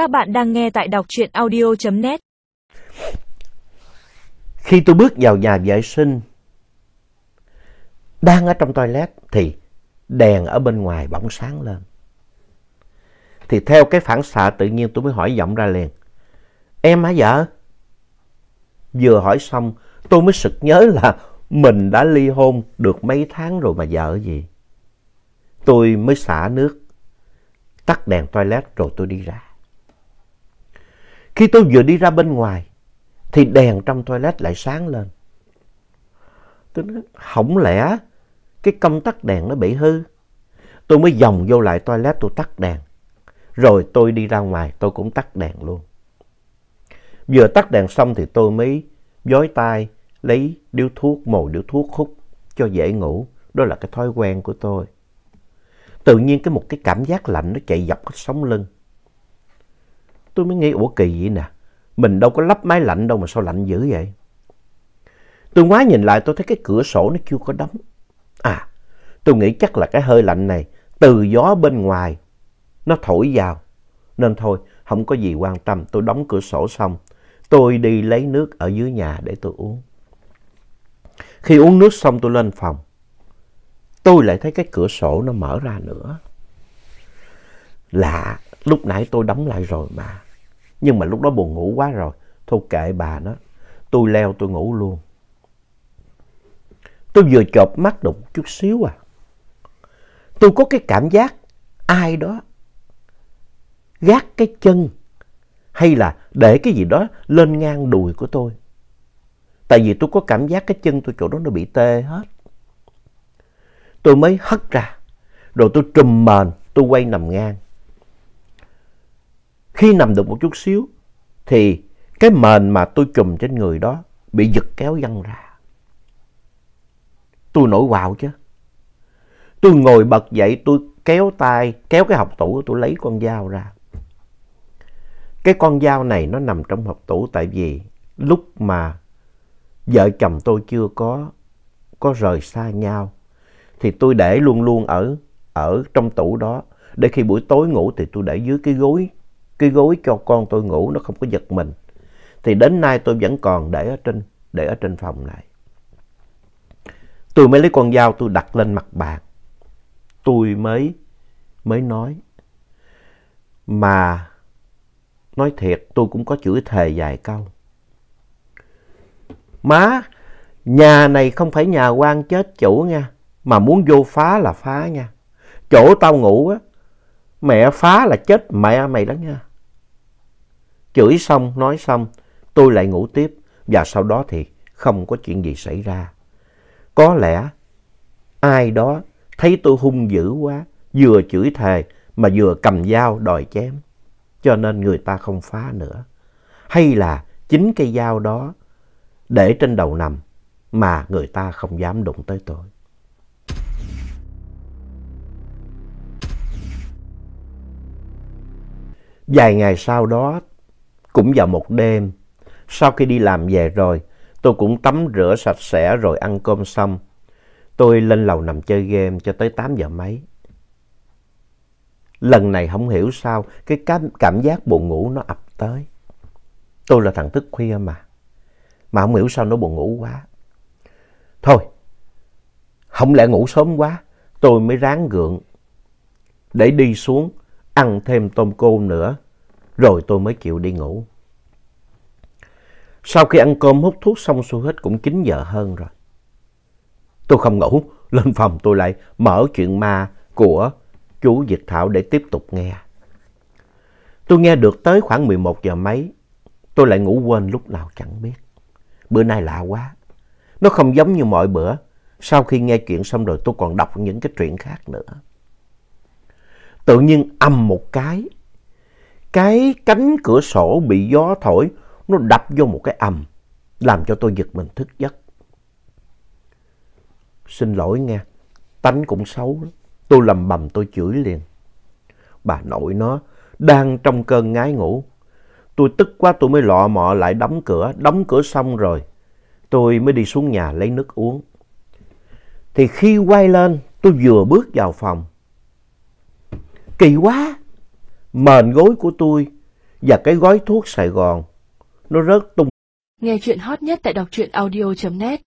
Các bạn đang nghe tại đọc truyện audio.net. Khi tôi bước vào nhà vệ sinh, đang ở trong toilet thì đèn ở bên ngoài bỗng sáng lên. Thì theo cái phản xạ tự nhiên tôi mới hỏi giọng ra liền. Em hả vợ? Vừa hỏi xong tôi mới sực nhớ là mình đã ly hôn được mấy tháng rồi mà vợ gì. Tôi mới xả nước, tắt đèn toilet rồi tôi đi ra. Khi tôi vừa đi ra bên ngoài thì đèn trong toilet lại sáng lên. Tôi nói, hỏng lẽ cái công tắc đèn nó bị hư. Tôi mới vòng vô lại toilet tôi tắt đèn. Rồi tôi đi ra ngoài tôi cũng tắt đèn luôn. Vừa tắt đèn xong thì tôi mới dối tay lấy điếu thuốc, mồi điếu thuốc hút cho dễ ngủ. Đó là cái thói quen của tôi. Tự nhiên cái một cái cảm giác lạnh nó chạy dọc cái sống lưng. Tôi mới nghĩ, ủa kỳ vậy nè. Mình đâu có lắp máy lạnh đâu mà sao lạnh dữ vậy? Tôi ngoái nhìn lại tôi thấy cái cửa sổ nó chưa có đóng. À, tôi nghĩ chắc là cái hơi lạnh này từ gió bên ngoài nó thổi vào. Nên thôi, không có gì quan tâm. Tôi đóng cửa sổ xong. Tôi đi lấy nước ở dưới nhà để tôi uống. Khi uống nước xong tôi lên phòng. Tôi lại thấy cái cửa sổ nó mở ra nữa. Lạ, lúc nãy tôi đóng lại rồi mà. Nhưng mà lúc đó buồn ngủ quá rồi. Thôi kệ bà nó. Tôi leo tôi ngủ luôn. Tôi vừa chợp mắt được chút xíu à. Tôi có cái cảm giác ai đó gác cái chân hay là để cái gì đó lên ngang đùi của tôi. Tại vì tôi có cảm giác cái chân tôi chỗ đó nó bị tê hết. Tôi mới hất ra, rồi tôi trùm mền, tôi quay nằm ngang. Khi nằm được một chút xíu thì cái mền mà tôi chùm trên người đó bị giật kéo văng ra. Tôi nổi quạo chứ. Tôi ngồi bật dậy, tôi kéo tay, kéo cái học tủ, tôi lấy con dao ra. Cái con dao này nó nằm trong học tủ tại vì lúc mà vợ chồng tôi chưa có, có rời xa nhau thì tôi để luôn luôn ở, ở trong tủ đó. Để khi buổi tối ngủ thì tôi để dưới cái gối, cái gối cho con tôi ngủ nó không có giật mình. Thì đến nay tôi vẫn còn để ở trên, để ở trên phòng này. Tôi mới lấy con dao tôi đặt lên mặt bàn. Tôi mới, mới nói. Mà nói thiệt tôi cũng có chửi thề vài câu. Má, nhà này không phải nhà quan chết chủ nha. Mà muốn vô phá là phá nha. Chỗ tao ngủ á, mẹ phá là chết mẹ mày đó nha. Chửi xong, nói xong, tôi lại ngủ tiếp. Và sau đó thì không có chuyện gì xảy ra. Có lẽ ai đó thấy tôi hung dữ quá, vừa chửi thề mà vừa cầm dao đòi chém. Cho nên người ta không phá nữa. Hay là chính cây dao đó để trên đầu nằm mà người ta không dám đụng tới tôi. Vài ngày sau đó, cũng vào một đêm, sau khi đi làm về rồi, tôi cũng tắm rửa sạch sẽ rồi ăn cơm xong. Tôi lên lầu nằm chơi game cho tới 8 giờ mấy. Lần này không hiểu sao, cái cảm, cảm giác buồn ngủ nó ập tới. Tôi là thằng thức khuya mà. Mà không hiểu sao nó buồn ngủ quá. Thôi, không lẽ ngủ sớm quá, tôi mới ráng gượng. Để đi xuống, ăn thêm tôm cô nữa, rồi tôi mới chịu đi ngủ. Sau khi ăn cơm hút thuốc xong xuôi hết cũng 9 giờ hơn rồi. Tôi không ngủ, lên phòng tôi lại mở chuyện ma của chú Việt Thảo để tiếp tục nghe. Tôi nghe được tới khoảng 11 giờ mấy, tôi lại ngủ quên lúc nào chẳng biết. Bữa nay lạ quá, nó không giống như mọi bữa. Sau khi nghe chuyện xong rồi tôi còn đọc những cái chuyện khác nữa. Tự nhiên âm một cái, cái cánh cửa sổ bị gió thổi, nó đập vô một cái ầm, làm cho tôi giật mình thức giấc. Xin lỗi nghe, tánh cũng xấu lắm. Tôi lầm bầm tôi chửi liền. Bà nội nó đang trong cơn ngái ngủ. Tôi tức quá tôi mới lọ mọ lại đóng cửa. Đóng cửa xong rồi, tôi mới đi xuống nhà lấy nước uống. Thì khi quay lên, tôi vừa bước vào phòng. Kỳ quá! Mền gối của tôi và cái gói thuốc Sài Gòn, nó rớt tung. Nghe chuyện hot nhất tại đọc truyện audio.net